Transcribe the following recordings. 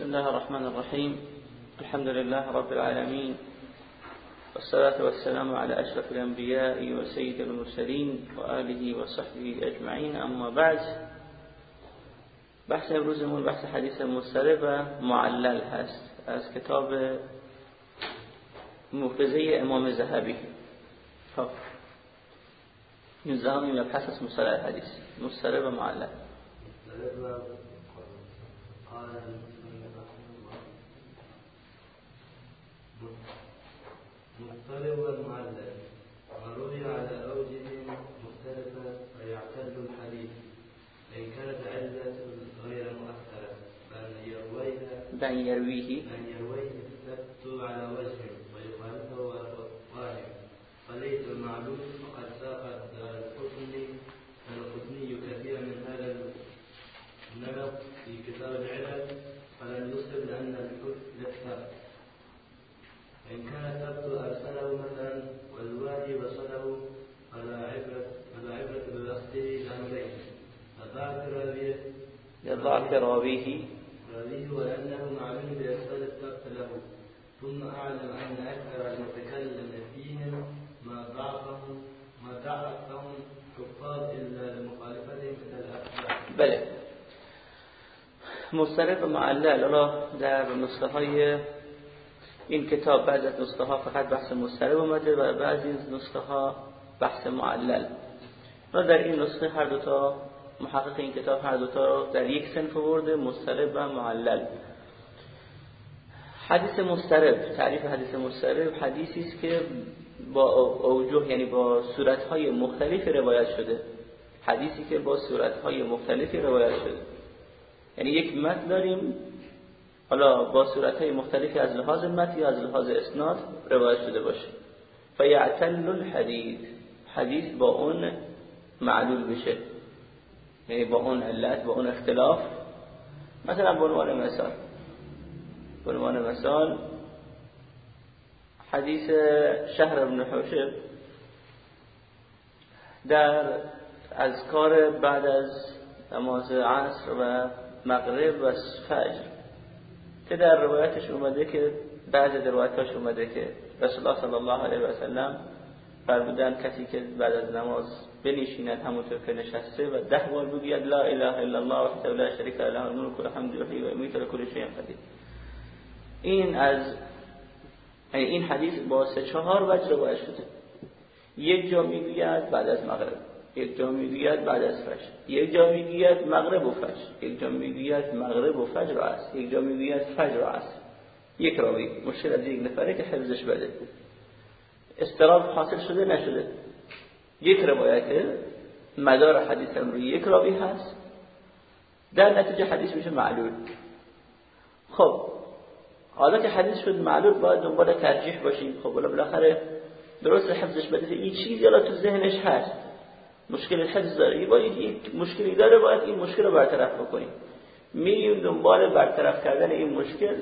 بسم الله الرحمن الرحيم. الحمد لله رب العالمين. والصلاة والسلام على أشرف الأنبياء وسيد المرسلين وآله وصحبه أجمعين. أما بعد بحث امروزمون بحث حدیث مسترب و معلل هست. از کتاب موفزه امام زهبی. خب. نزامی مبحث از مسترب حدیث. و معلل. قال مضطرب والمعلل وروي على أوجه مختلفة فيعتل الحديث إن كانت علة غير مؤثرة بأن يرويها. بأن يرويه. أن يرويه. الثبت على وجه لضعف راويه راويه وأنه معلوم الثبت له ثم أعلم أن أكثر المتكلم فيهم ما ضعفهم ما ضعفهم حفاظ إلا لمخالفتهم الأخبار بله. مسترب و معلل حالا در نسخه های این کتاب بعضی از نسخه ها فقط بحث مسترب اومده و بعضی از نسخه ها بحث معلل. و در این نسخه هر دوتا محقق این کتاب هر دوتا رو در یک سنف برده مسترب و معلل. حدیث مسترب تعریف حدیث مسترب حدیثی است که با اوجه یعنی با صورت‌های مختلفی روایت شده. حدیثی که با صورت‌های مختلفی روایت شده. یعنی یک متن داریم حالا با صورت‌های مختلفی از لحاظ متن یا از لحاظ اسناد روایت شده باشه. فیعتل الحدیث حدیث با اون معلول بشه. یعنی با اون علت با اون اختلاف. مثلا به عنوان مثال به عنوان مثال حدیث شهر ابن حوشب در اذکار بعد از نماز عصر و مغرب و فجر که در روایتش اومده که بعضی در روایتاش اومده که رسول الله صلی الله علیه و سلم فرمودن کسی که بعد از نماز بنشیند همونطور که نشسته و ده بار بگوید لا اله الا الله وحده لا شریک له الملك والحمد لله و یمیت کل شیء قدیر. این از این حدیث با سه چهار وجه روایت شده. یک جا می‌گوید بعد از مغرب یک جا می‌گوید بعد از فجر یک جا می‌گوید مغرب و فجر یک جا می‌گوید مغرب و فجر و عصر یک جا می‌گوید فجر و عصر. یک راوی مشکل از یک نفره که حفظش بده. استراب حاصل شده نشده. یک روایت مدار حدیث هم روی یک راوی هست. در نتیجه حدیث میشه معلول. خب حالا که حدیث شد معلول باید دنبال ترجیح باشیم. خب ولی بالاخره درست حفظش بده. این چیزی حالا تو ذهنش هست. مشکل حفظ داره. باید یک مشکلی داره باید این مشکل رو برطرف بکنیم. میریم دنبال برطرف کردن این مشکل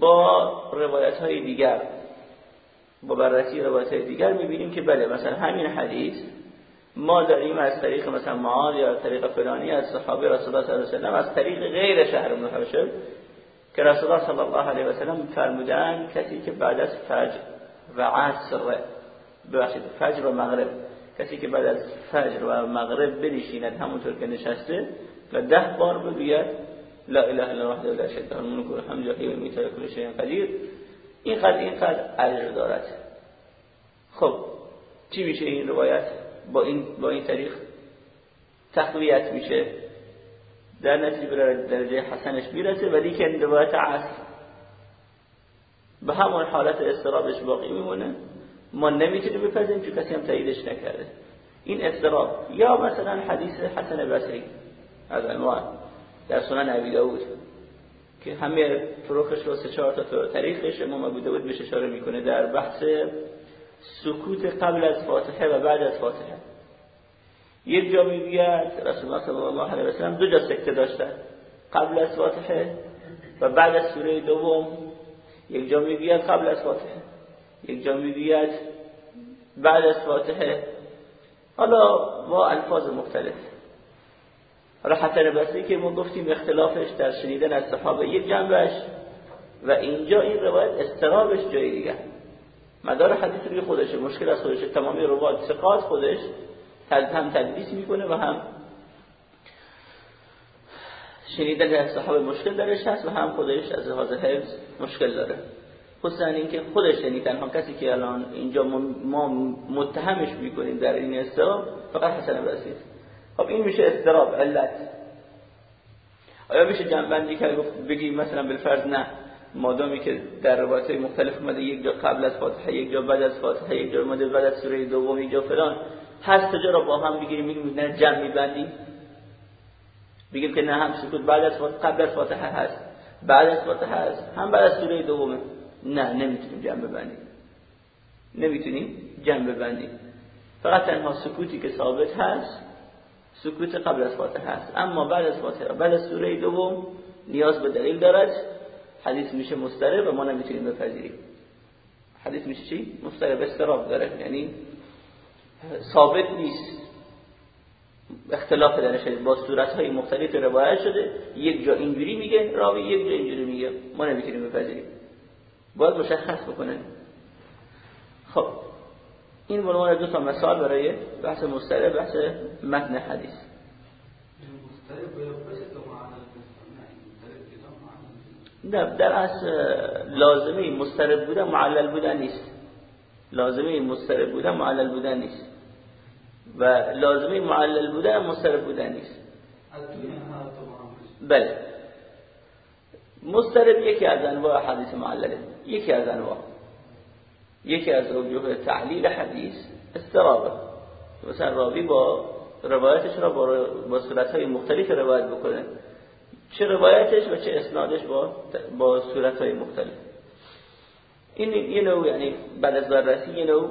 با روایت های دیگر. با بررسی روایت دیگر می‌بینیم که بله مثلا همین حدیث ما داریم از طریق مثلا معاذ یا از طریق فلانی از صحابه رسول الله صلی الله علیه و سلم از طریق غیر شهر بن حوشب که رسول الله صلی الله علیه و سلم فرمودن کسی که بعد از فجر و عصر ببخشید فجر و مغرب کسی که بعد از فجر و مغرب بنشیند همونطور که نشسته و ده بار بگوید لا اله الا الله وحده لا شریک له الملك والحمد لله و میت کل شیء قدیر این قد این قد اجر دارد. خب چی میشه این روایت؟ با این با این طریق تقویت میشه. در نتیجه به درجه حسنش می‌رسه ولی که روایت عصر. به همون حالت استرابش باقی میمونه. ما نمی‌تونیم بپذیم چون کسی هم تاییدش نکرده. این استراب یا مثلا حدیث حسن بصری از عنوان در سنن ابی داود. که همه طرقش رو سه چهار تا طریقش امام ابو داود بهش اشاره می‌کنه در بحث سکوت قبل از فاتحه و بعد از فاتحه. یک جا می‌گوید رسول الله صلی الله علیه و سلم دو جا سکته داشتن قبل از فاتحه و بعد از سوره دوم. یک جا می‌گوید قبل از فاتحه یک جا می‌گوید بعد از فاتحه. حالا با الفاظ مختلف. حالا حسن بصری که ما گفتیم اختلافش در شنیدن از صحابه یک جنبش و اینجا این روایت استرابش جای دیگه. مدار حدیث روی خودشه مشکل از خودشه. تمامی روایت ثقات خودش هم تدلیس می‌کنه و هم شنیدن از صحابه مشکل درش هست و هم خودش از لحاظ حفظ مشکل داره. خصوصا اینکه خودش یعنی تنها کسی که الان اینجا ما متهمش می‌کنیم در این استراب فقط حسن بصری خب این میشه استراب علت. آیا میشه جنبندی که بگیم مثلا بالفرض نه. مادامی که در روایت مختلف اومده یک جا قبل از فاتحه یک جا بعد از فاتحه یک جا اومده بعد از سوره دوم یک جا فلان. هست جا رو با هم بگیریم میگیم نه جمع میبندیم. بگیم که نه هم سکوت بعد از فاتحه قبل از فاتحه هست. بعد از فاتحه هست. هم بعد از سوره دومه. نه نمی‌تونیم جمع ببندیم. نمی‌تونیم جمع ببندیم. فقط تنها سکوتی که ثابت هست سکوت قبل از فاتحه هست اما بعد از فاتحه بعد از سوره دوم نیاز به دلیل دارد. حدیث میشه مسترب و ما نمی‌تونیم بپذیریم. حدیث میشه چی؟ مسترب استراب داره. یعنی ثابت نیست. اختلاف درش با صورت های مختلف روایت شده. یک جا اینجوری میگه راوی یک جا اینجوری میگه. ما نمی‌تونیم بپذیریم. باید مشخص بکنه خب این عنوان دو تا مثال برای بحث مسترب بحث متن حدیث. نه در اصل لازمه مسترب بودن معلل بودن نیست. لازمه مسترب بودن معلل بودن نیست. و لازمه معلل بودن مسترب بودن نیست. بله. مسترب یکی از انواع حدیث معلله. یکی از انواع. یکی از وجوه تعلیل حدیث استرابه. مثلا راوی با روایتش را با, با صورتهای مختلف روایت بکنه. چه روایتش و چه اسنادش با با صورتهای مختلف. این یه نوع یعنی بعد از بررسی یه نوع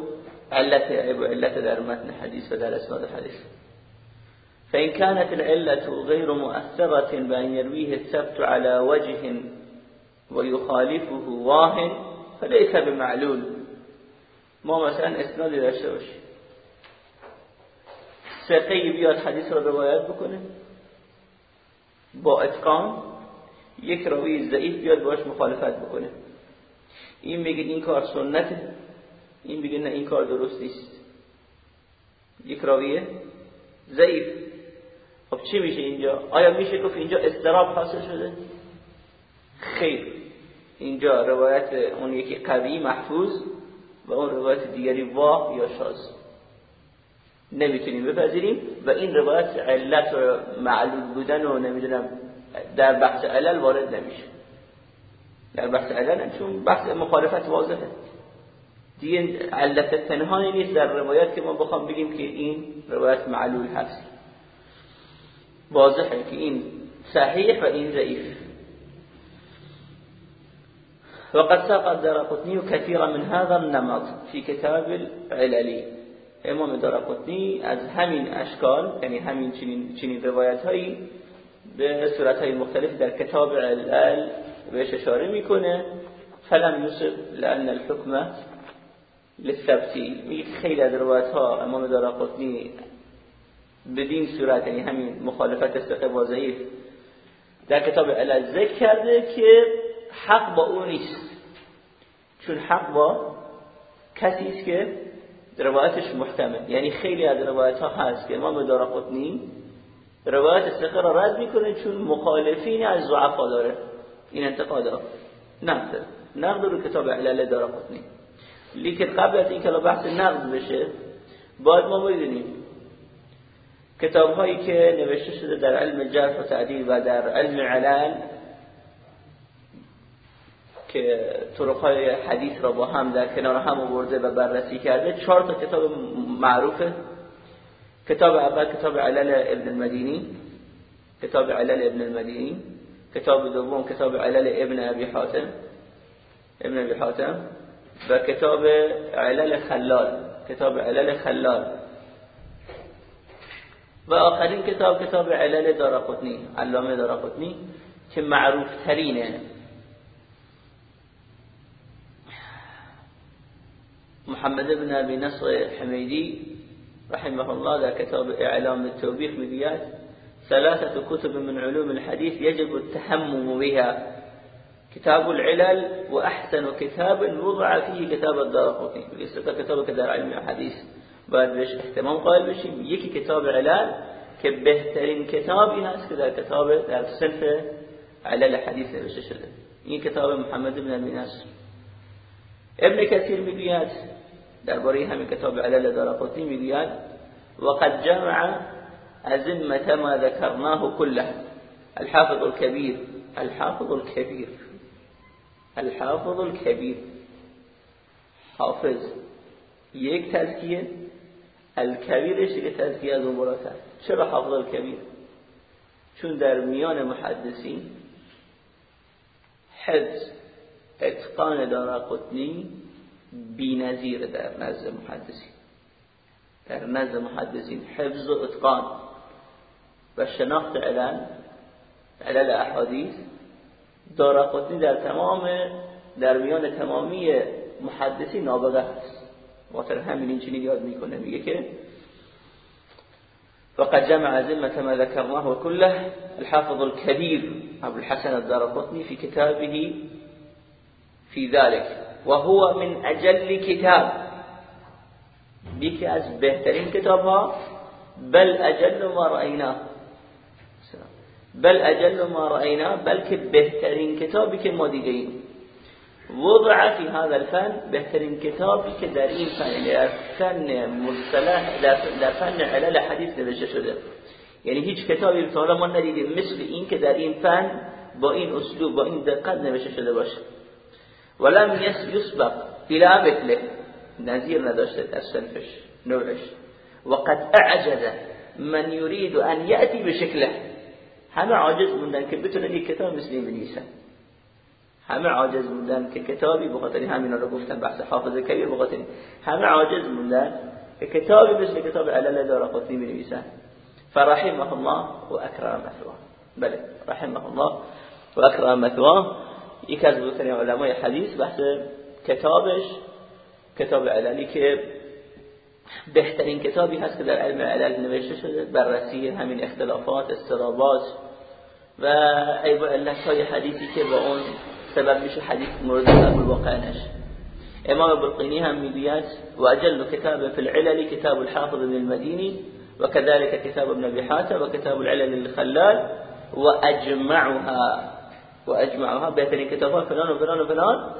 علت علت در متن حدیث و در اسناد حدیث. فإن كانت العلة غير مؤثرة بأن يرويه الثبت على وجه ويخالفه واهن فليس بمعلول. ما مثلا اسنادی داشته باشیم. سقی بیاد حدیث رو روایت بکنه با اتقان یک راوی ضعیف بیاد باش مخالفت بکنه. این میگه این کار سنته این میگه نه این کار درست نیست. یک راویه ضعیف. خب چی میشه اینجا؟ آیا میشه گفت اینجا استراب حاصل شده؟ خیر. اینجا روایت اون یکی قوی محفوظ. و اون روایت دیگری واه یا شاز نمی‌تونیم بپذیریم و این روایت علت و معلول بودن و نمی‌دونم در بحث علل وارد نمیشه. در بحث علل چون بحث مخالفت واضحه. دیگه علت تنهانی نیست در روایت که ما بخوام بگیم که این روایت معلول هست. واضحه که این صحیح و این ضعیف. وقد ساق الدرقطني كثيرا من هذا النمط في كتاب العللي. امام دارقطنی از همین اشکال یعنی همین چنین, چنین روایت هایی به صورت های مختلف در کتاب علل بهش اشاره می‌کنه. فلم یوسف لان الحکم للثبتی میگه خیلی از روایت ها امام دارقطنی بدین صورت یعنی همین مخالفت استقبا ضعیف در کتاب علل ذکر کرده که حق با او نیست. چون حق با کسی است که روایتش محتمل یعنی خیلی از روایت ها هست که امام دارقطنی روایت ثقه را رد می‌کنه چون مخالفین از ضعفا داره. این انتقادا نقد. نقد رو کتاب علل دارقطنی لیکن قبل از اینکه بحث نقد بشه باید ما بدونیم کتاب هایی که نوشته شده در علم جرح و تعدیل و در علم علل که طرقهای حدیث را با هم در کنار هم آورده و بررسی کرده چهار تا کتاب معروفه. کتاب اول کتاب علل ابن المدینی کتاب علل ابن المدینی کتاب دوم کتاب علل ابن ابی حاتم ابن ابی حاتم و کتاب علل خلال کتاب علل خلال. و آخرین کتاب کتاب علل دارقطنی علامه دارقطنی که معروف ترینه محمد بن أبي نصر حمیدی رحمه الله در کتاب إعلام التوبیخ میگوید ثلاثة كتب من علوم الحديث يجب التحمم بها. كتاب العلل وأحسن كتاب وضع فيه كتاب الدارقطني بالإستطاع كتاب كدار علم الحديث. باید بهش احتمام قائل بشیم یکی کتاب علل که بهترین کتابی هست که در کتاب در صنف علل شده این محمد بن ابی نصر. ابن کثیر میگوید درباره همین کتاب علل دارقطنی می‌گوید وقد جمع أزمة ما ذكرناه كله الحافظ الكبير الحافظ الكبير الحافظ الكبير حافظ یک تزکیه الکبیرش که تزکیه از اون چرا حافظ الکبیر؟ چون در میان محدثین حفظ اتقان دارا قطنی بی نظیر در نزد محدثین. در نزد محدثین. حفظ و اتقان. و شناخت علل. علل احادیث. دارا در تمام در میان تمامی محدثی نابغه واتر همین این چنین یاد می‌کنه. میگه که فقد جمع ذمة ما ذكرناه كله. الحافظ الكبير أبو الحسن الدارقطني في كتابه في ذلك وهو من أجل كتاب یکی از بهترین کتاب ها بل اجل ما رأینا. بل اجل ما رأینا بلکه بهترین کتابی که ما دیده وضع فی هذا الفن بهترین کتابی که در این فن در فن مصطلح در فن علل حدیث نوشته شده. یعنی هیچ کتابی حالا ما ندیدیم مثل این که در این فن با این اسلوب با این دقت نوشته شده باشه. ولم یسبق إلى مثله نداشته در سنفش نوعش. وقد أعجز من يريد أن يأتي بشكله. همه عاجز موندن که بتونن یک کتاب مثل این بنویسن. همه عاجز موندن که کتابی بخاطر همینا رو گفتن بحث حافظ کبیر بخاطر همه عاجز موندن که کتابی مثل کتاب علل دار قطنی بنویسن. فرحمه الله و اکرم مثواه بله رحمه الله و اکرم مثواه یکی از بزرگترین علمای حدیث بحث کتابش کتاب عللی که بهترین کتابی هست که در علم علل نوشته شده بررسی همین اختلافات استرابات و عیب و علت های حدیثی که با اون سبب میشه حدیث مورد قبول واقع نشه. امام بلقینی هم می‌گوید و اجل کتاب فی العلل کتاب الحافظ بن المدینی وكذلك كتاب ابن ابي حاتم وكتاب العلل للخلال واجمعها واجمعها بهترین کتاب فلان و فلان و فلان.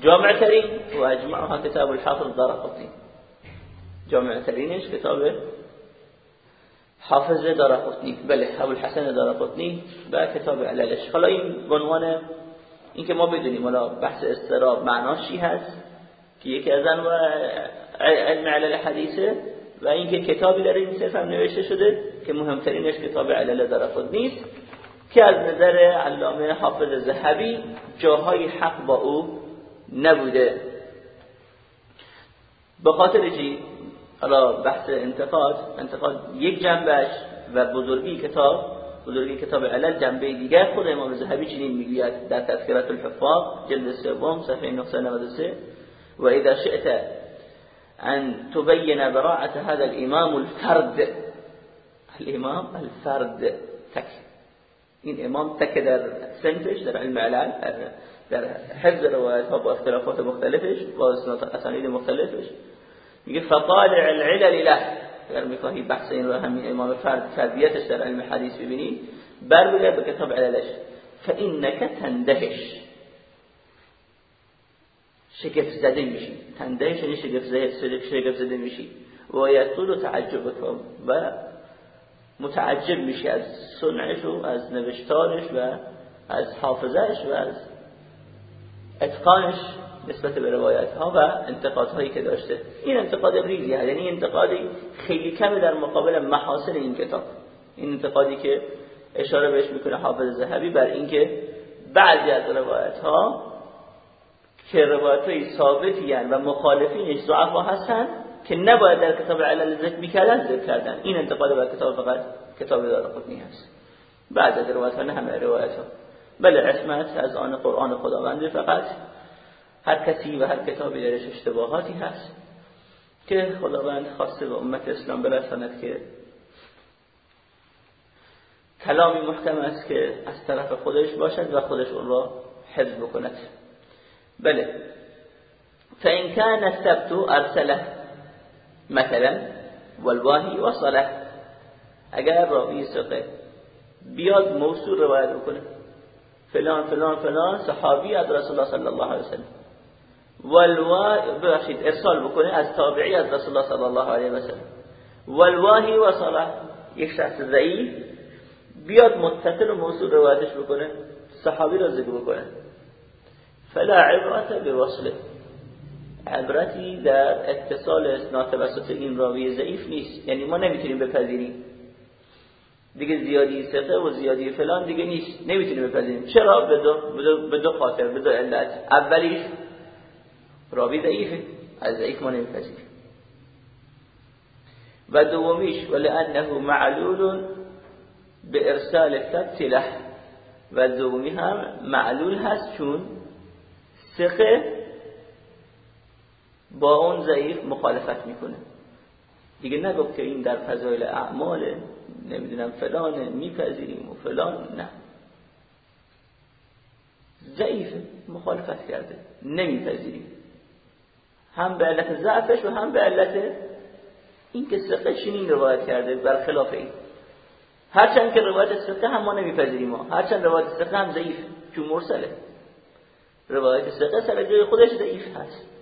جامع ترین و اجمعها کتاب الحافظ دارقطنی. جامع ترینش کتاب حافظ دارقطنی. بله ابو الحسن دارقطنی و کتاب عللش. حالا این عنوان اینکه ما بدونیم حالا بحث استراب معناش هست که یکی از انواع علم علل حدیثه و اینکه کتابی در این صرف هم نوشته شده که مهمترینش کتاب علل دارقطنی است. که از نظر علامه حافظ ذهبی جاهای حق با او نبوده. به خاطر چی؟ حالا بحث انتقاد انتقاد یک جنبش و بزرگی کتاب بزرگی کتاب علل جنبه دیگر خود امام زهبی چنین می‌گوید در تذکرات الحفاظ جلد سوم صفحه 993 و اذا شئت ان تبين براعه هذا الامام الفرد. الامام الفرد. تک این إمام تک در سنفش در علم علل در حفظ روایت ها با اختلافات مختلفش با اسانید مختلفش. میگه فطالع العلل له. اگر میخواهی بحث این رو همین امام فرد فردیتش در علم حدیث ببینی بر به کتاب عللش. فإنك تندهش. شگفت زده میشی. تندهش یعنی شگفت زده, شگفت زده میشی. و یطول تعجبک و متعجب میشی از صنعش و از نوشتارش و از حافظش و از اتقانش نسبت به روایت ها و انتقاد هایی که داشته. این انتقاد ریزی هست یعنی انتقادی خیلی کمه در مقابل محاسن این کتاب. این انتقادی که اشاره بهش می‌کنه حافظ ذهبی بر اینکه بعضی از روایت ها که روایت های ثابتی و مخالفینش ضعفا هستن که نباید در کتاب علل ذکر می‌کردن ذکر کردن. این انتقاد بر کتاب فقط کتاب دار خودنی هست بعد از روایت ها نه همه روایت ها بله عصمت از آن قرآن خداوند فقط. هر کسی و هر کتابی درش اشتباهاتی هست که خداوند خواسته به امت اسلام برساند که کلامی محکم است که از طرف خودش باشد و خودش اون را حفظ بکند. بله. فإن كان الثبت ارسله مثلا والواهی وصله اگر راوی بیاد موصول روایت بکنه. فلان فلان فلان صحابی از رسول الله صلی الله علیه وسلم والوا ببخشید ارسال بکنه از تابعی از رسول الله صلی الله علیه وسلم والواهی وصله یک شخص ضعیف بیاد متصل و موصول روایتش بکنه صحابی را ذکر بکنه. فلا عبرت بوصله عبرتی در اتصال اسناد توسط این راوی ضعیف نیست. یعنی ما نمی‌تونیم بپذیریم. دیگه زیادی ثقه و زیادی فلان دیگه نیست. نمی‌تونیم بپذیریم. چرا؟ به دو, خاطر به دو علت. اولیش راوی ضعیفه. از ضعیف ما نمیپذیریم. و دومیش ولانه معلول به ارسال ثبت له و دومی هم معلول هست چون ثقه با اون ضعیف مخالفت می‌کنه. دیگه نگفت که این در فضایل اعمال نمی‌دونم فلانه میپذیریم و فلان نه. ضعیف مخالفت کرده نمیپذیریم. هم به علت ضعفش و هم به علت این که ثقه چنین روایت کرده برخلاف این. هرچند که روایت ثقه هم ما نمیپذیریم. هرچند روایت ثقه هم ضعیف. چون مرسله. روایت ثقه سر جای خودش ضعیف هست.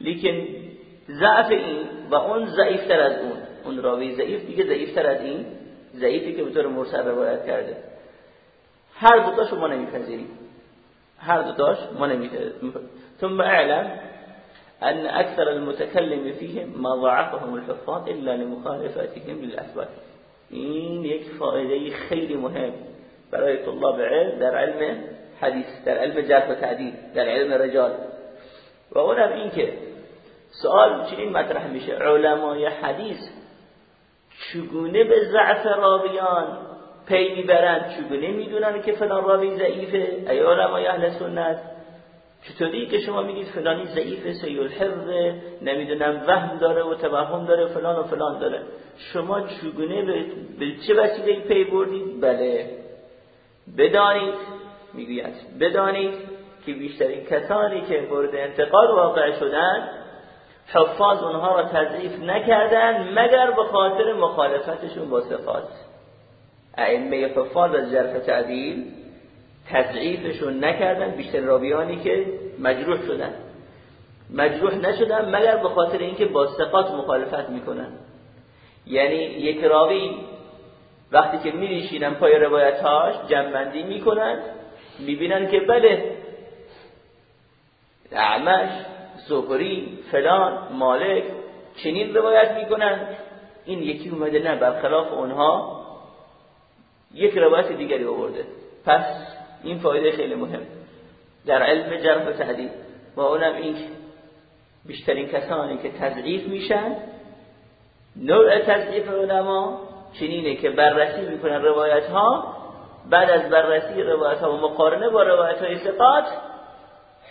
لیکن ضعف این و اون ضعیفتر از اون اون راوی ضعیف دیگه ضعیفتر از این ضعیفی که به طور مرسل روایت کرده. هر دو تاشو ما نمیپذیریم. هر دو تاش ما نمیپذیریم. ثم اعلم ان اكثر المتكلم فيهم ما ضعفهم الحفاظ الا لمخالفتهم للاثبات این یک فائده خیلی مهم برای طلاب علم در علم حدیث در علم جرح و تعدیل در علم رجال. و اونم این که سوال چنین مطرح میشه. علمای حدیث چگونه به ضعف راویان پی می‌برند؟ چگونه می‌دونن که فلان راوی ضعیفه؟ ای علمای اهل سنت چطوری که شما میگید فلانی ضعیفه سیل الحفظ نمی‌دونم وهم داره و توهم داره فلان و فلان داره. شما چگونه به چه وسیله پی بردید؟ بله. بدانید می‌گوید بدانید که بیشترین کسانی که مورد انتقاد واقع شدن حفاظ اونها را تضعیف نکردن مگر به خاطر مخالفتشون با صفات. ائمه حفاظ از جرف تعدیل تضعیفشون نکردن بیشتر راویانی که مجروح شدن. مجروح نشدن مگر به خاطر اینکه با صفات مخالفت می‌کنن. یعنی یک راوی وقتی که میریشینن پای روایتهاش جنبندی می‌کنن می‌بینن که بله اعمش زهری فلان مالک چنین روایت می‌کنن این یکی اومده نه برخلاف اونها یک روایت دیگری آورده. پس این فایده خیلی مهم. در علم جرح و تعدیل و اونم این بیشترین کسانی که تضعیف میشن نوع تضعیف علما چنینه که بررسی می‌کنن روایت ها بعد از بررسی روایت ها و مقارنه با روایت های ثقات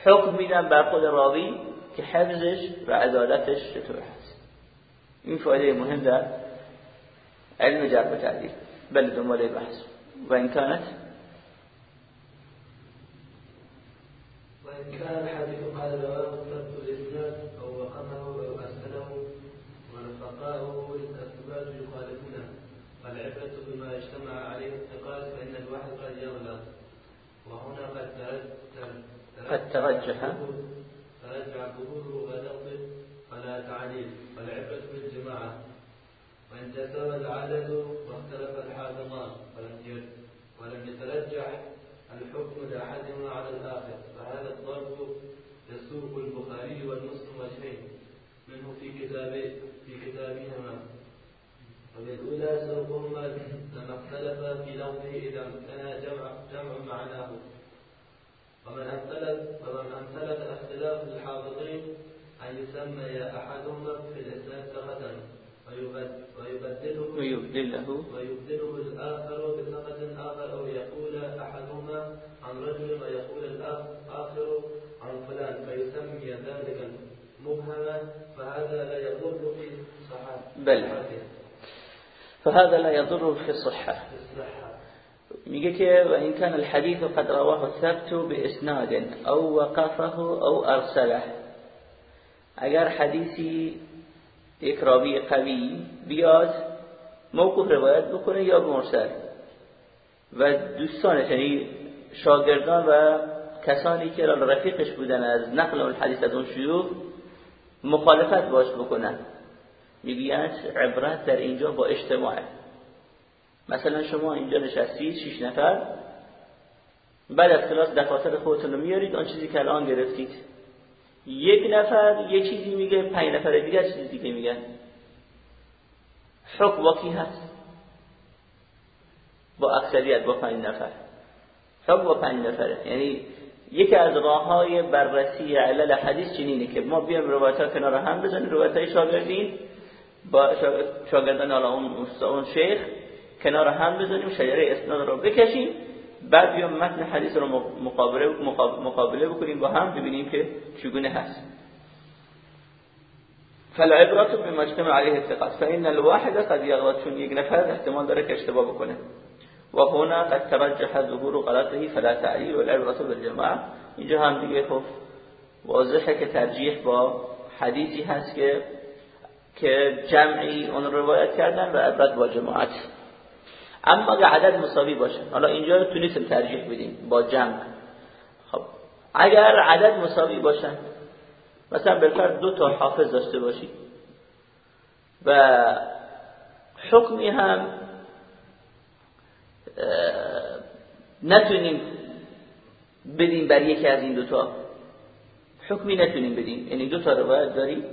حکم میدن بر خود راوی. که حفظش و عدالتش چطور هست. این فایده مهم در علم جرب و تعدیل بل دنبال بحث و این کانت؟ وإن كان الحديث قال رواه أو وقفه أو يخالفونه فالعبرة بما اجتمع عليه الثقات فإن الواحد قد يغلط وهنا قد ترجح. ظهوره غلط فلا تعليل والعبرة بالجماعة. وإن تساوى العدد واختلف الحاكمان ولم ولم يترجح الحكم لأحدهما على الآخر. فهذا الضرب يسوق البخاري والمسلم وجهين. منه في كتاب في كتابهما. وبالأولى سوقهما لما اختلف في لفظه إذا امتنى جمع جمع معناه. ومن أمثلت ومن أمثلت اختلاف الحافظين أن يسمي أحدهما في الإسلام ثقة ويبدله ويبدله. ويبدله الآخر بثقة آخر أو يقول أحدهما عن رجل ويقول الآخر عن فلان فيسمي ذلك مبهما فهذا لا يضر في صحة بل فهذا لا يضر في الصحة في الصحة. میگه که و این کان الحديث قد رواه الثبت باسناد او وقفه او ارسله. اگر حدیثی یک راوی قوی بیاد موقوف روایت بکنه یا مرسل و دوستانش یعنی شاگردان و کسانی که رفیقش بودن از نقل الحدیث از اون شیوخ مخالفت باش بکنن. می‌گویند عبرت در اینجا با اجتماعه مثلا شما اینجا نشستید شش نفر بعد از کلاس دفاتر خودتون رو میارید آن چیزی که الان گرفتید. یک نفر یه چیزی میگه پنج نفر دیگه چیزی دیگه میگن. حکم کی هست. با اکثریت با پنج نفر. حکم با پنج نفره. یعنی یکی از راه های بررسی علل حدیث چنینه که ما بیام روایت ها کنار هم بزنیم. روایت های شاگردین با شاگردان اون شیخ کنار هم بزنیم شجره اسناد رو بکشیم بعد بیام متن حدیث رو مقابله مقابله بکنیم با هم ببینیم که چگونه هست. فالعبرات بما اجتمع عليه الثقات فإن الواحد قد يغلط چون یک نفر احتمال داره که اشتباه بکنه. و هنا قد ترجح ظهور غلطه فلا تعليل والعبرة بالجماعه اینجا هم دیگه خب واضحه که ترجیح با حدیثی هست که که جمعی اون روایت کردن و عبرت با جماعت. اما اگر عدد مساوی باشه. حالا اینجا تونستیم ترجیح بدیم با جمع. خب اگر عدد مساوی باشن مثلا بالفرد دو تا حافظ داشته باشی. و حکمی هم نتونیم بدیم بر یکی از این دوتا حکمی نتونیم بدیم. یعنی دو تا روایت داریم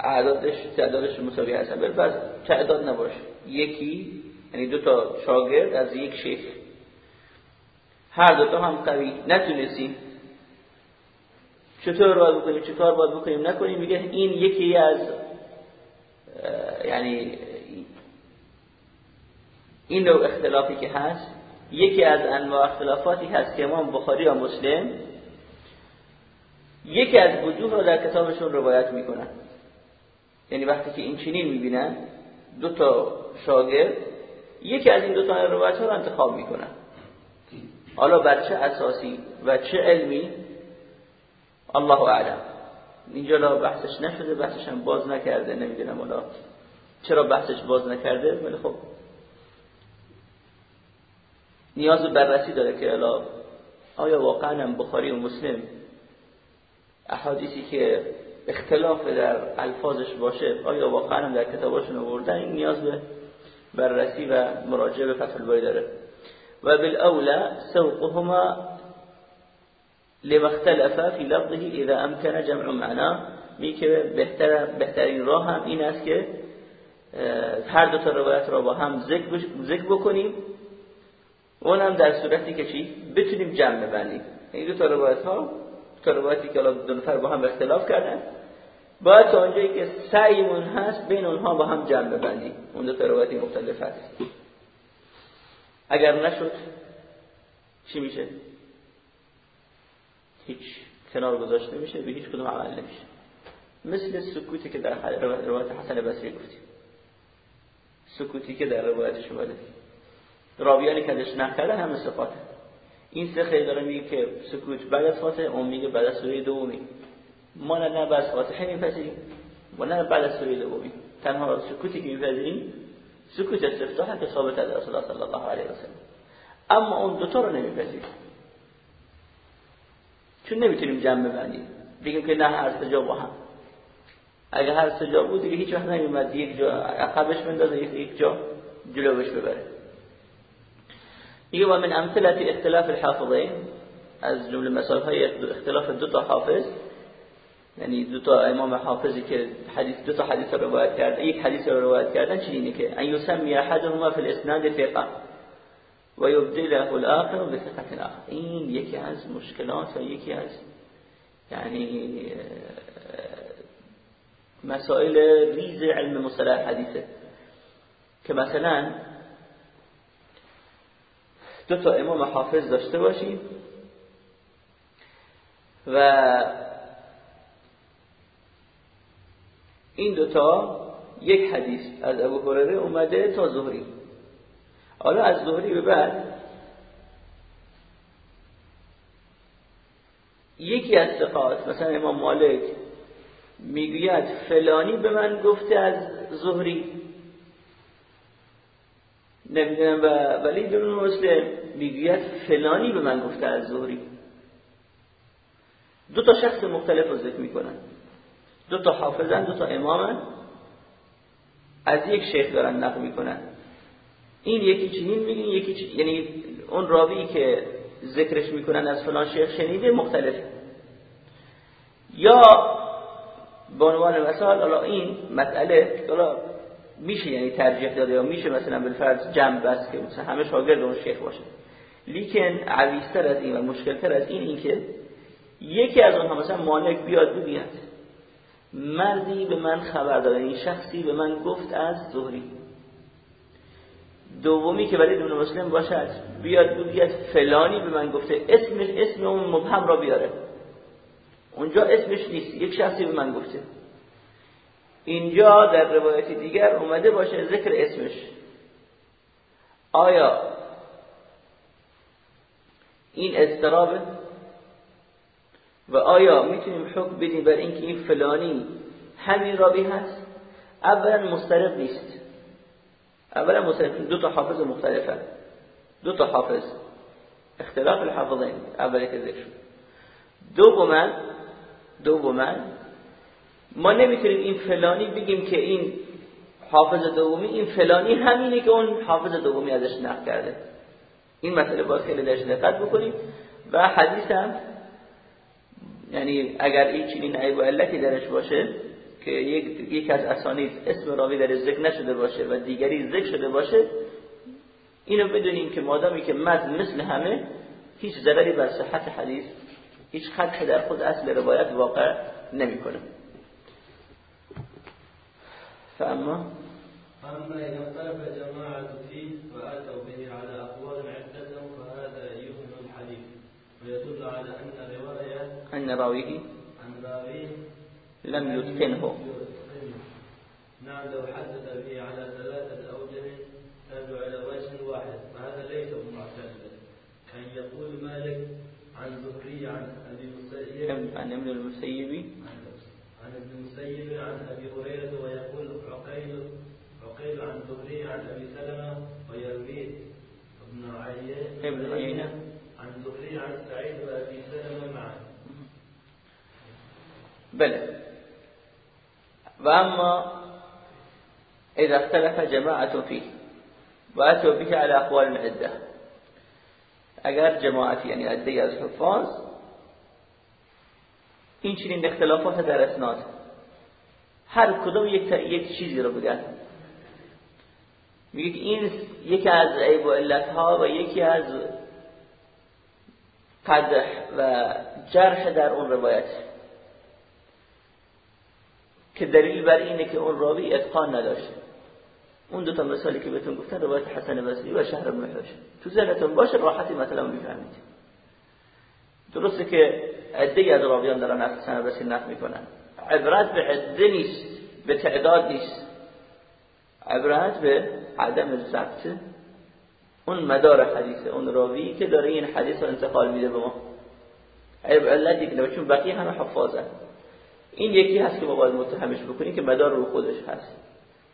اعدادش تعدادش مساوی هستن. بالفرد تعداد نباشه. یکی یعنی دو تا شاگرد از یک شیخ. هر دو تا هم قوی. نتونستیم. چطور باید بکنیم؟ چطور باید بکنیم؟ نکنیم. میگه این یکی از یعنی این نوع اختلافی که هست یکی از انواع اختلافاتی هست که امام بخاری و مسلم یکی از وجوه رو در کتابشون روایت می‌کنن. یعنی وقتی که این چنین می‌بینن دو تا شاگرد یکی از این دو تا روایت ها رو انتخاب می‌کنن. حالا بر چه اساسی و چه علمی؟ الله اعلم. اینجا لا بحثش نشده بحثش هم باز نکرده نمی‌دونم حالا چرا بحثش باز نکرده ولی خب نیاز بررسی داره که الا آیا واقعا بخاری و مسلم احادیثی که اختلاف در الفاظش باشه آیا واقعا در کتاباشون آوردن این نیاز به بررسی و مراجعه به فتح الباری داره. و بالاولى سوقهما لما اختلف في لفظه اذا امكن جمع معنا. می که بهتر بهترین راه هم این است که هر دو تا روایت را با هم ذکر بکنیم. اون هم در صورتی که چی؟ بتونیم جمع ببندیم. این دو تا روایت ها تا روایتی که دو نفر با هم اختلاف کردن باید تا اونجایی که سعیمون هست بین اونها با هم جمع ببندیم اون دو روایتی مختلف هست. اگر نشد چی میشه؟ هیچ. کنار گذاشته میشه به هیچ کدوم عمل نمیشه. مثل سکوتی که در روایت حسن بصری گفتیم سکوتی که در روایتش اومده. راویانی که ازش نکردن هم صفاته. این سه خیلی داره میگه که سکوت بعد از فاتحه اون میگه بعد از سوره دومی ما نه بعد فاتحه میپذیریم و نه بعد از سوره دومی. تنها سکوتی که میپذیریم سکوت استفتاح که ثابت از رسول الله صلی الله علیه و اما اون دوتا رو نمیپذیریم. چون نمی‌تونیم جمع ببندیم. بگیم که نه هر سجا با هم. هر سجا بود دیگه هیچ وقت نمیومد یک جا عقبش بندازه یک جا جلوش ببره. میگه و من امثله اختلاف الحافظین. از جمله مثال های اختلاف دو تا حافظ. یعنی دو تا إمام حافظی که حدیث دو تا حدیث رو روایت کرد یک حدیث رو روایت کردن چنینه که أن یسمی أحدهما فی الإسناد ثقة و یبدله الآخر بثقة آخر. این یکی از مشکلات و یکی از یعنی مسائل ریز علم مصطلح حدیثه. که مثلا دو تا امام حافظ داشته باشیم و این دوتا یک حدیث از ابو هرره اومده تا زهری. حالا از زهری به بعد یکی از ثقات مثلا امام مالک می‌گوید فلانی به من گفته از زهری. نمی‌دونم و ولی دون مسلم می‌گوید فلانی به من گفته از زهری. دو تا شخص مختلف رو ذکر می‌کنن. دو تا حافظن دو تا امامن. از یک شیخ دارن نقل می‌کنن. این یکی چنین میگین یکی چنین یعنی اون راوی که ذکرش می‌کنن از فلان شیخ شنیده مختلف. یا به عنوان مثال حالا این مسئله حالا میشه یعنی ترجیح داده یا میشه مثلا بالفرض جمع بس که مثلا همه شاگرد اون شیخ باشه. لیکن عویستر از این و مشکلتر از این این که یکی از اونها مثلا مالک بیاد بگید مردی به من خبر داده این شخصی به من گفت از زهری دومی که برای دون مسلم باشد بیاد بگید فلانی به من گفته اسمش اسم اون مبهم را بیاره. اونجا اسمش نیست یک شخصی به من گفته. اینجا در روایت دیگر اومده باشه ذکر اسمش. آیا این استرابه و آیا می‌تونیم حکم بدیم بر اینکه این فلانی همین رابی هست؟ اولا مسترب نیست. اولا مسترب دو تا حافظ مختلفه دو تا حافظ. اختلاف الحافظین. اولی که ذکر شد. دوما دوما ما نمی‌تونیم این فلانی بگیم که این حافظ دومی این فلانی همینه که اون حافظ دومی ازش نقل کرده. این مسئله باید خیلی درش دقت بکنیم. و حدیث هم یعنی اگر این چنین عیب و علتی درش باشه که یک, یک از اسانید اسم راوی در ذکر نشده باشه و دیگری ذکر شده باشه اینو بدونیم که مادامی که متن مثل همه هیچ ضرری بر صحت حدیث هیچ خدش در خود اصل روایت واقع نمی‌کنه. فاما؟ اما اذا اختلف جماعه فيه به على اقوال عده فهذا يهمل الحديث ويدل على ان راويه لم يتقنه نعم لو حدث به على ثلاثه اوجه تدعو الى وجه واحد فهذا ليس بمعتد كان يقول مالك عن زهري عن ابي مسيب عن ابن المسيب عن ابن المسيب عن ابي هريره ويقول عقيل عقيل عن زهري عن ابي سلمه ويروي ابن عيينه ابن عيينه عن زهري عن سعيد وابي سلمه معا بله واما اذا اختلف جماعه فيه. واتوا به على اقوال عده اگر جماعتی یعنی عده از حفاظ. این چنین اختلافات در اسناد هر کدوم یک, یک چیزی رو بگن. میگه این یکی از عیب و علتها و یکی از قدح و جرح در اون روایت. که دلیل بر اینه که اون راوی اتقان نداشت. اون دو تا مثالی که بهتون گفتن روایت حسن بصری و شهر بن تو ذهنتون باشه راحتی مثلا می‌فهمید. درسته که عده از راویان دارن از حسن بصری نقل می‌کنن. عبرت به عده نیست به تعداد نیست. عبرت به عدم ضبط. اون مدار حدیثه اون راوی که داره این حدیث رو انتقال میده به ما. عیب که چون بقیه همه حفاظه این یکی هست که ما باید متهمش بکنیم که مدار رو خودش هست.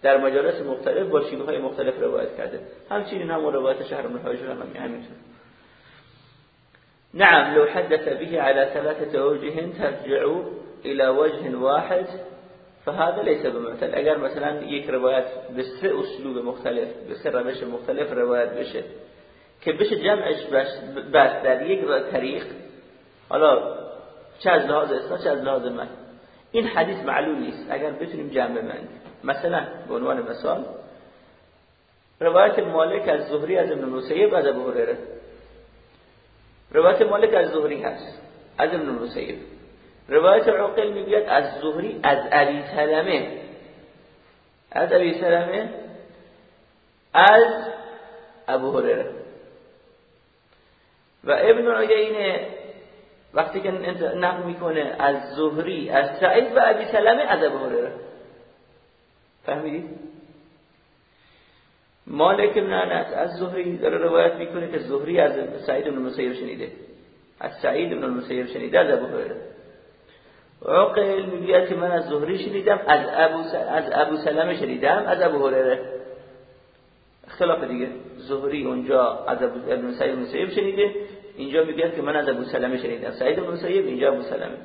در مجالس مختلف با شیوه های مختلف روایت کرده. همچنین هم روایت شهر بن حاجر هم همینطور. نعم لو حدث به على ثلاثة وجه ترجع إلى وجه واحد فهذا ليس بمعتل. اگر مثلا یک روایت به سه اسلوب مختلف به سه روش مختلف روایت بشه که بشه جمعش بس در یک طریق حالا چه از لحاظ اسناد چه از لحاظ من این حدیث معلوم نیست. اگر بتونیم جمع ببندیم. مثلا به عنوان مثال روایت مالک از زهری از ابن مسیب از ابو هریره. روایت مالک از زهری هست از ابن مسیب. روایت عقیل می‌گوید از زهری از ابی سلمه. از ابی سلمه از ابو هریره. و ابن عیینه وقتی که نقل می‌کنه از زهری از سعید و ابی سلمه از ابو هریره. فهمیدید مالک ابن انس از زهری داره روایت می‌کنه که زهری از سعید بن مسیب شنیده. از سعید بن المسیب شنیده از ابو هریره عقل میگه که من از زهری شنیدم از ابو از ابو سلمه شنیدم از ابو هریره اختلاف دیگه. زهری اونجا از ابو ابن سعید مسیب شنیده اینجا میگه که من از ابو سلمه شنیدم. سعید بن مسیب اینجا ابو سلمه.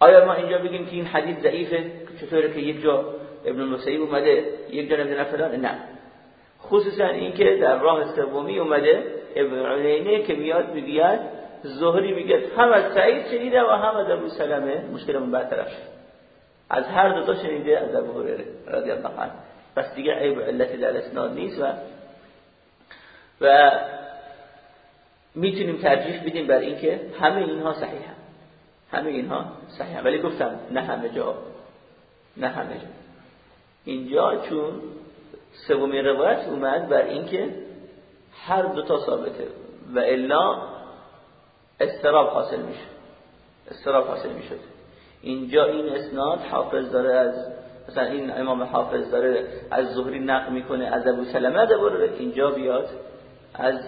آیا ما اینجا بگیم که این حدیث ضعیفه؟ چطوره که یک جا ابن مسیب اومده یک جا نمی‌دونم فلان نه. خصوصا اینکه در راه سومی اومده ابن عینه که میاد میگه زهری میگه هم از سعید شنیده و هم از ابو سلمه. مشکلمون برطرف از هر دو تا شنیده از ابو هریره رضی الله عنه. پس دیگه عیب علتی در اسناد نیست و و می‌تونیم ترجیح بدیم بر اینکه همه اینها صحیحه. همه اینها صحیحه. ولی گفتم نه همه جا. نه همه جا. اینجا چون سومین روایت اومد بر اینکه هر دو تا ثابته و الا استراب حاصل میشه. استراب حاصل می‌شد. اینجا این اسناد حافظ داره از مثلا این امام حافظ داره از زهری نقل می‌کنه از ابو سلمه ده اینجا بیاد از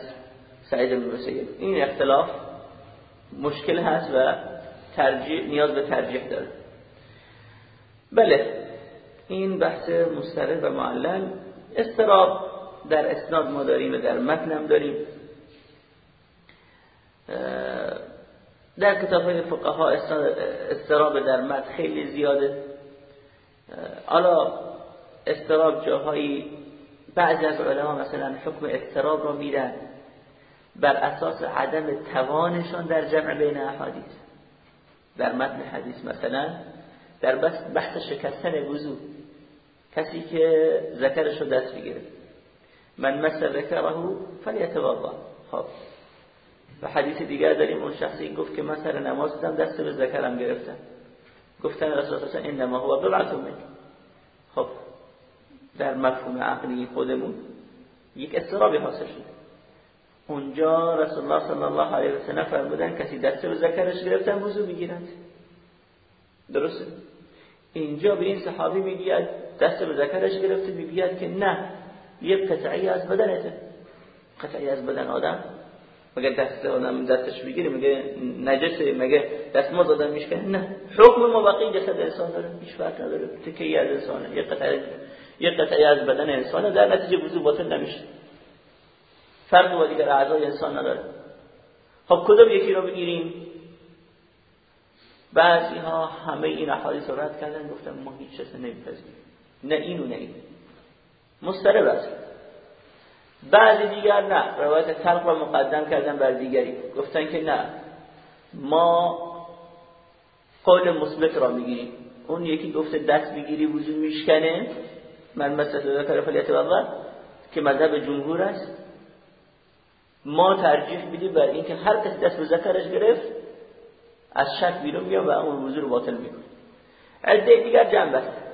سعید بن مسیب این اختلاف مشکل هست و ترجیح نیاز به ترجیح داره. بله. این بحث مسترد و معلل استراب در اسناد ما داریم و در متنم داریم. در کتاب های فقها استراب در متن خیلی زیاده. حالا استراب جاهایی بعضی از علما مثلا حکم استراب رو میدن بر اساس عدم توانشان در جمع بین احادیث. در متن حدیث مثلا در بحث شکستن وضو. کسی که ذکرش رو دست بگیره من مس ذکره فلیتوضا. خب. و حدیث دیگر داریم اون شخصی گفت که من نماز دادم دست به ذکرم گرفتم گفتن رسول الله انما هو بضعه من خب. در مفهوم عقلی خودمون یک استرابی حاصل شد اونجا رسول الله صلی الله علیه و سلم فرمودن کسی دست به ذکرش گرفتن وضو می‌گیرند درسته؟ اینجا به این صحابی میگه دست به ذکرش گرفته میگه که نه یک قطعی از بدنته. قطعی از بدن آدم. مگه دست آدم دستش بگیره میگه نجسه؟ مگه دست ما دادن میشه؟ نه. حکم ما بقیه جسد انسان داره هیچ فرق نداره. تکی از انسانه. یک قطعی یک قطعی از بدن انسانه در نتیجه وضو باطل نمیشه. فرق با دیگر اعضای انسان نداره. خب کدوم یکی رو بگیریم؟ بعضی ها همه این احادیث رو رد کردن گفتن ما هیچ چیز نمیپذیریم. نه اینو نه این. مسترب است. بعضی دیگر نه. روایت تلق رو مقدم کردن بر دیگری. گفتن که نه. ما قول مثبت را می‌گیریم. اون یکی گفته دست بگیری وجود میشکنه. من مثل ذکر فلیت که مذهب جمهور است. ما ترجیح بدیم بر اینکه هر کس دست به ذکرش گرفت از شک بیرون میاد و اون وضو رو باطل می‌کنه. عده دیگر جنب است.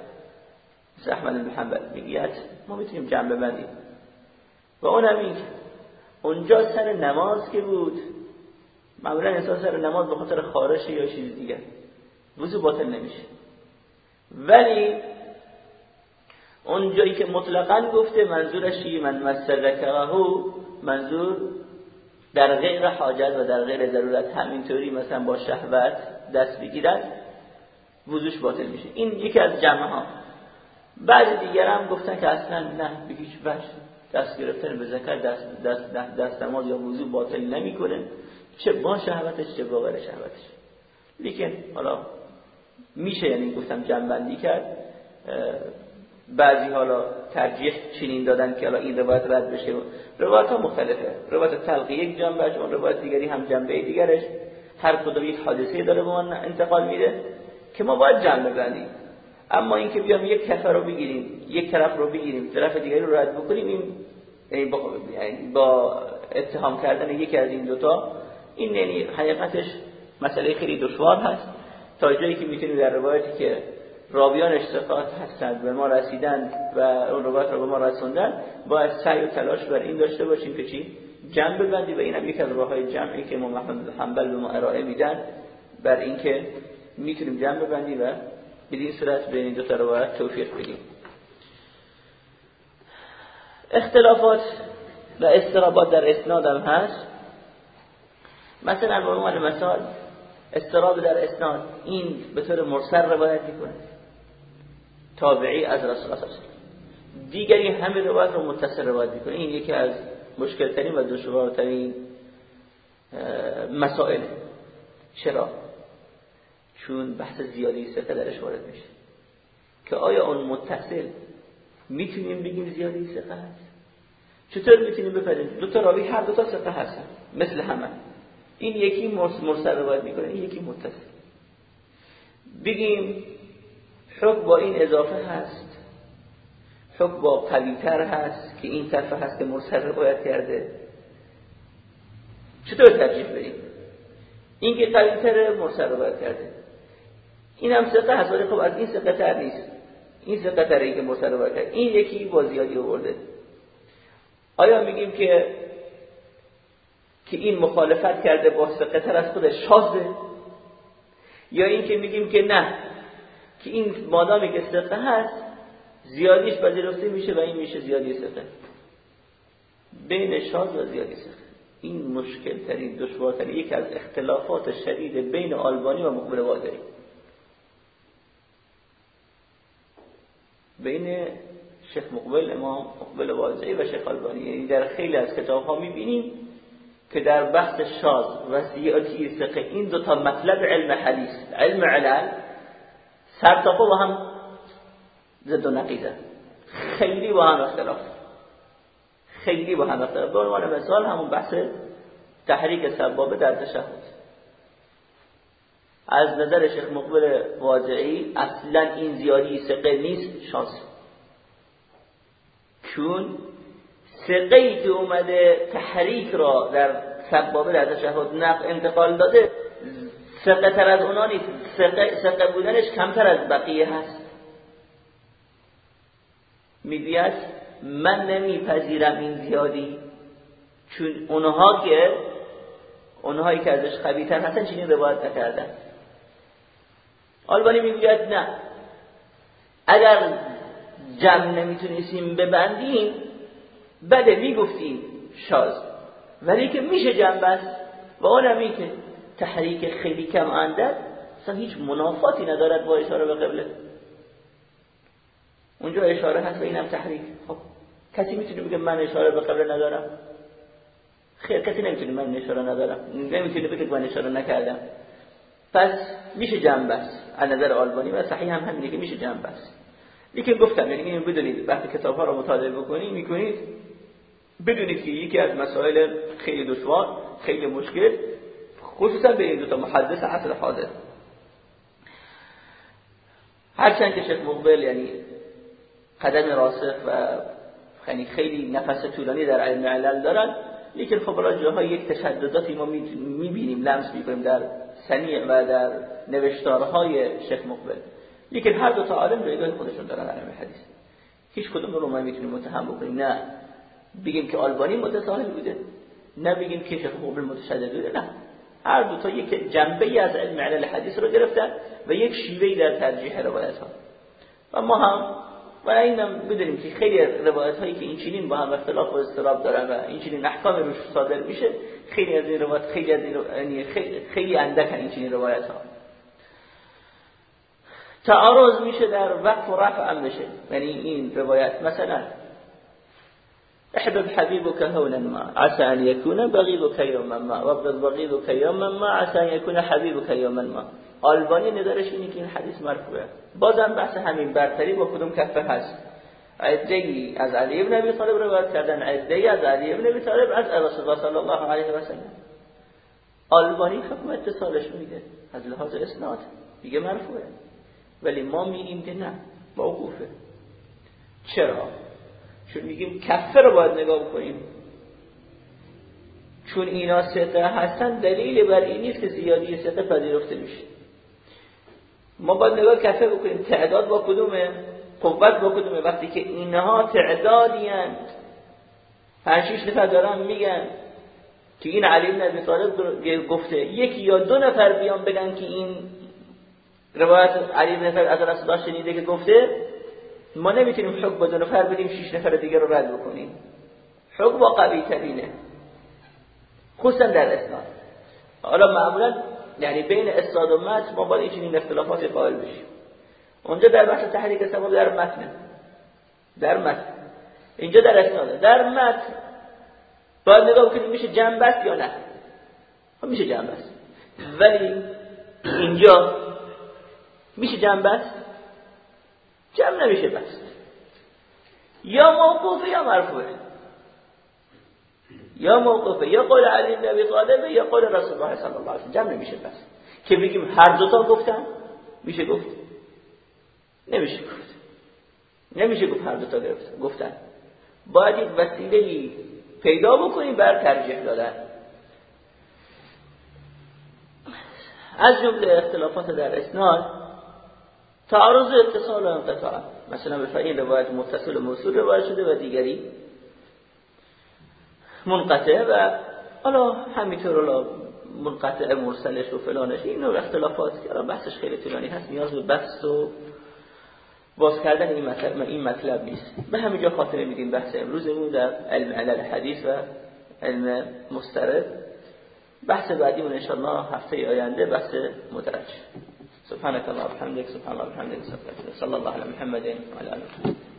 احمد بن حنبل میگه ما می‌تونیم جنب ببندیم. و اون هم اونجا سر نماز که بود معمولا انسان سر نماز به خاطر خارش یا چیز دیگر. وضو باطل نمیشه. ولی اون جایی که مطلقا گفته منظورش من مسر منظور در غیر حاجت و در غیر ضرورت. همینطوری مثلا با شهوت دست بگیرد وضوش باطل میشه. این یکی از جمعه ها بعد دیگر هم گفتن که اصلا نه به هیچ وجه دست گرفتن به ذکر دست دست دست, دست یا وضو باطل نمی‌کنه. چه با شهوتش چه با غیر شهوتش. لیکن حالا میشه یعنی گفتم جنبندی کرد. بعضی حالا ترجیح چنین دادن که حالا این روایت رد بشه. روایت ها مختلفه. روایت تلقی یک جنبه اون روایت دیگری هم جنبه دیگرش. هر کدوم یک حادثه داره به من انتقال میده که ما باید جنبه بندیم. اما اینکه بیام یک کفر رو بگیریم یک طرف رو بگیریم طرف دیگری رو رد بکنیم این با, یعنی با اتهام کردن یکی از این دوتا این یعنی حقیقتش مسئله خیلی دشوار هست. تا جایی که می‌تونیم در روایتی که راویان اشتقاط هستند به ما رسیدن و اون روایت رو به ما رسوندن باید سعی و تلاش بر این داشته باشیم که چی؟ جمع ببندی و اینم یک از راه های جمعی که محمد حنبل به ما ارائه میدن بر اینکه می‌تونیم جمع ببندی و بدین صورت بین این دو تا روایت توفیق بدیم اختلافات و استرابات در اسناد هم هست. مثلا به عنوان مثال استراب در اسناد این به طور مرسل روایت می‌کنه. تابعی از رسول الله دیگری همه روایت رو متصل روایت می‌کنه. این یکی از مشکل ترین و دشوارترین مسائل چرا چون بحث زیادی سقه درش وارد میشه. که آیا اون متصل می‌تونیم بگیم زیادی سقه هست چطور می‌تونیم بپذیریم دو تا راوی هر دو تا سقه هستن مثل همه. این یکی مرسل روایت می‌کنه این یکی متصل. بگیم حکم با این اضافه هست حکم با قویتر هست که این طرف هست که مرسل روایت کرده. چطور ترجیح بدیم؟ این که قویتر مرسل روایت کرده. این هم سقه هست ولی خب از این سقه تر نیست. این سقه تره که مرسل کرده این یکی با زیادی آورده آیا میگیم که که این مخالفت کرده با سقه تر از خودش شازه؟ یا این که میگیم که نه که این مادامی که سقه هست زیادیش پذیرفته میشه و این میشه زیادی سقه بین شاز و زیادی سقه این مشکل ترین دشوارترین یکی از اختلافات شدید بین آلبانی و مقبل وادری بین شیخ مقبل امام مقبل واضعی و شیخ آلبانی. یعنی در خیلی از کتاب ها می‌بینیم که در بحث شاز و زیادی سقه این دو تا مطلب علم حدیث علم علل سر تا با هم زد و نقیزه. خیلی با هم اختلاف. خیلی با هم اختلاف. به عنوان مثال همون بحث تحریک سبابه در تشهد. از نظر شیخ مقبل واضعی اصلا این زیادی سقه نیست شانس. چون سقه که اومده تحریک را در سبابه در تشهد نقل انتقال داده سقه تر از اونا نیست. سقه, سقه بودنش کمتر از بقیه هست. می‌گوید من نمیپذیرم این زیادی. چون اونها که اونهایی که ازش خبیتر هستن چنین روایت نکردن. آلبانی می‌گوید نه. اگر جمع نمی‌تونستیم ببندیم بده می‌گفتیم شاز. ولی که میشه جمع بس و اونم که تحریک خیلی کم اندر اصلا هیچ منافاتی ندارد با اشاره به قبله. اونجا اشاره هست و اینم تحریک. خب کسی می‌تونه بگه من اشاره به قبله ندارم؟ خیر کسی نمی‌تونه من اشاره ندارم. نمی‌تونه بگه من اشاره نکردم. پس میشه بس از نظر آلبانی و صحیح هم همینه که میشه جمع بس. لیکن گفتم یعنی بدونید وقتی کتاب ها رو مطالعه بکنید می‌کنید بدونید که یکی از مسائل خیلی دشوار خیلی مشکل خصوصا به این دو تا محدث عصر حاضر. هرچند که شیخ مقبل یعنی قدم راسخ و خیلی خیلی نفس طولانی در علم علل دارن لیکن خب را جاهای یک تشدداتی ما می‌بینیم لمس می‌کنیم در سنیع و در نوشتارهای شیخ مقبل. لیکن هر دو تا عالم جایگاه خودشون دارن علم حدیث. هیچ کدوم رو ما می‌تونیم متهم بکنیم. نه بگیم که آلبانی متساهل بوده نه بگیم که شیخ مقبل متشدد بوده نه. هر دو تا یک جنبه از علم علل حدیث رو گرفتن و یک شیوهی در ترجیح روایت ها و ما هم و اینم بدونیم که خیلی روایت هایی که این چنین با هم اختلاف و استراب دارن و این چنین احکام روش صادر میشه خیلی از این روایت خیلی از این یعنی خیلی, خیلی اندک این چنین روایت ها. تعارض میشه در وقف و رفع هم بشه. یعنی این روایت. مثلا احبب حبيبك هونا ما عسى ان يكون بغيضك يوما ما وابغض بغيضك يوما ما عسى ان يكون حبيبك يوما ما. آلبانی ندارش اینه که این حدیث مرفوعه. بازم بحث همین برتری با کدوم کفه هست. عده از علی ابن ابی طالب روایت کردن. عده از علی ابن ابی طالب از رسول الله صلی الله علیه و سلم. آلبانی حکم اتصالش میده از لحاظ اسناد میگه مرفوعه. ولی ما میگیم که نه موقوفه. چرا؟ چون میگیم کفه رو باید نگاه بکنیم چون اینا سقه هستن دلیل بر این نیست که زیادی سقه پذیرفته میشه. ما باید نگاه کفه بکنیم. تعداد با کدومه؟ قوت با کدومه وقتی که اینها تعدادی هستند پنج نفر دارن میگن که این علی بن ابی طالب گفته یکی یا دو نفر بیان بگن که این روایت علی بن از رسول الله شنیده که گفته ما نمی‌تونیم حکم با دو نفر بدیم شش نفر دیگه رو رد بکنیم. حکم با قوی ترینه. خصوصا در اسلام حالا معمولا یعنی بین استاد و متن ما باید این اختلافات قائل بشیم اونجا در بحث تحریک سبب در متن در متن. اینجا در اسناده در متن. باید نگاه بکنیم میشه جنب یا نه. خب میشه جنب ولی اینجا میشه جنب است؟ جمع نمیشه بس. یا موقوفه یا مرفوعه. یا موقوفه. یا قول علی بن ابی طالب یا قول رسول الله صلی الله علیه و جمع نمیشه بس. که بگیم هر دو تا گفتن میشه گفت نمیشه گفت. نمیشه گفت هر دو تا گفتن. باید یک وسیله پیدا بکنیم بر ترجیح دادن. از جمله اختلافات در اسناد تعارض اتصال و انقطاع. مثلا به این روایت متصل و موصول روایت شده و دیگری منقطع و حالا همینطور منقطع مرسلش و فلانش این نوع اختلافات که بحثش خیلی طولانی هست نیاز به بحث و باز کردن این مطلب این مطلب نیست. به همینجا خاطر میدیم بحث امروزمون در علم علل حدیث و علم مسترد. بحث بعدیمون انشاءالله هفته آینده بحث مدرج. سبحانك الله وبحمدك سبحان الله وبحمدك صلى الله على محمد وعلى اله